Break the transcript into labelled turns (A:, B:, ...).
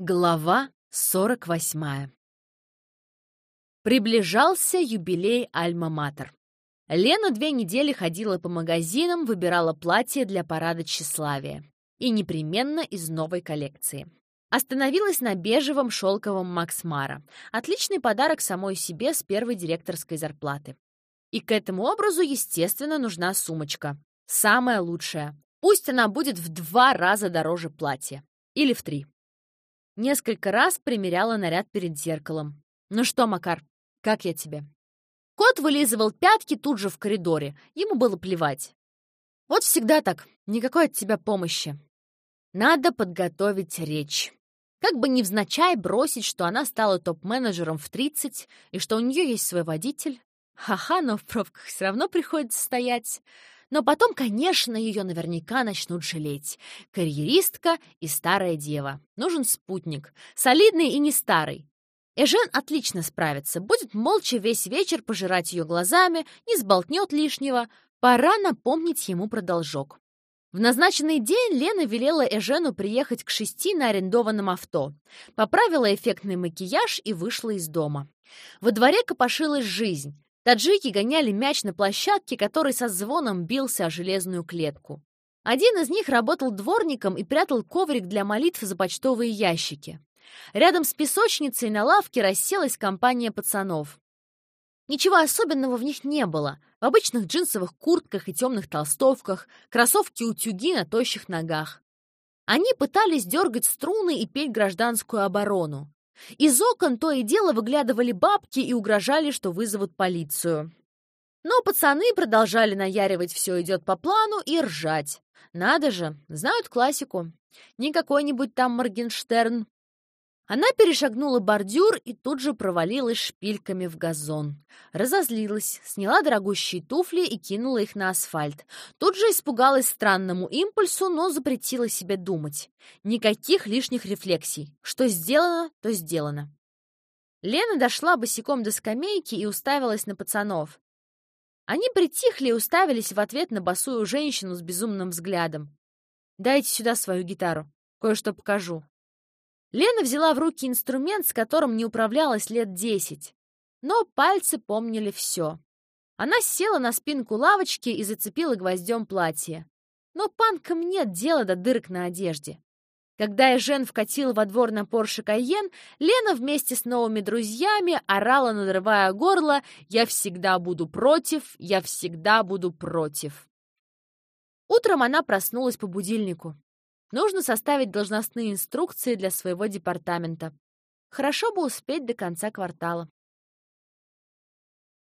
A: Глава 48 Приближался юбилей Альма-Матер. Лена две недели ходила по магазинам, выбирала платье для парада тщеславия. И непременно из новой коллекции. Остановилась на бежевом шелковом Макс Мара. Отличный подарок самой себе с первой директорской зарплаты. И к этому образу, естественно, нужна сумочка. Самая лучшая. Пусть она будет в два раза дороже платья. Или в три. Несколько раз примеряла наряд перед зеркалом. «Ну что, Макар, как я тебе?» Кот вылизывал пятки тут же в коридоре. Ему было плевать. «Вот всегда так. Никакой от тебя помощи. Надо подготовить речь. Как бы невзначай бросить, что она стала топ-менеджером в 30 и что у нее есть свой водитель. Ха-ха, но в пробках все равно приходится стоять. Но потом, конечно, ее наверняка начнут жалеть. Карьеристка и старая дева. Нужен спутник. Солидный и не старый. Эжен отлично справится. Будет молча весь вечер пожирать ее глазами, не сболтнет лишнего. Пора напомнить ему про должок. В назначенный день Лена велела Эжену приехать к шести на арендованном авто, поправила эффектный макияж и вышла из дома. Во дворе копошилась жизнь. Таджики гоняли мяч на площадке, который со звоном бился о железную клетку. Один из них работал дворником и прятал коврик для молитв за почтовые ящики. Рядом с песочницей на лавке расселась компания пацанов. Ничего особенного в них не было. В обычных джинсовых куртках и темных толстовках, кроссовки-утюги на тощих ногах. Они пытались дергать струны и петь гражданскую оборону. Из окон то и дело выглядывали бабки и угрожали, что вызовут полицию. Но пацаны продолжали наяривать «все идет по плану» и ржать. Надо же, знают классику. Не какой-нибудь там Моргенштерн. Она перешагнула бордюр и тут же провалилась шпильками в газон. Разозлилась, сняла дорогущие туфли и кинула их на асфальт. Тут же испугалась странному импульсу, но запретила себе думать. Никаких лишних рефлексий. Что сделано, то сделано. Лена дошла босиком до скамейки и уставилась на пацанов. Они притихли и уставились в ответ на босую женщину с безумным взглядом. «Дайте сюда свою гитару. Кое-что покажу». Лена взяла в руки инструмент, с которым не управлялась лет десять. Но пальцы помнили все. Она села на спинку лавочки и зацепила гвоздем платье. Но панкам нет дела до дырок на одежде. Когда Эжен вкатил во двор на Порше Кайен, Лена вместе с новыми друзьями орала, надрывая горло «Я всегда буду против, я всегда буду против». Утром она проснулась по будильнику. Нужно составить должностные инструкции для своего департамента. Хорошо бы успеть до конца квартала.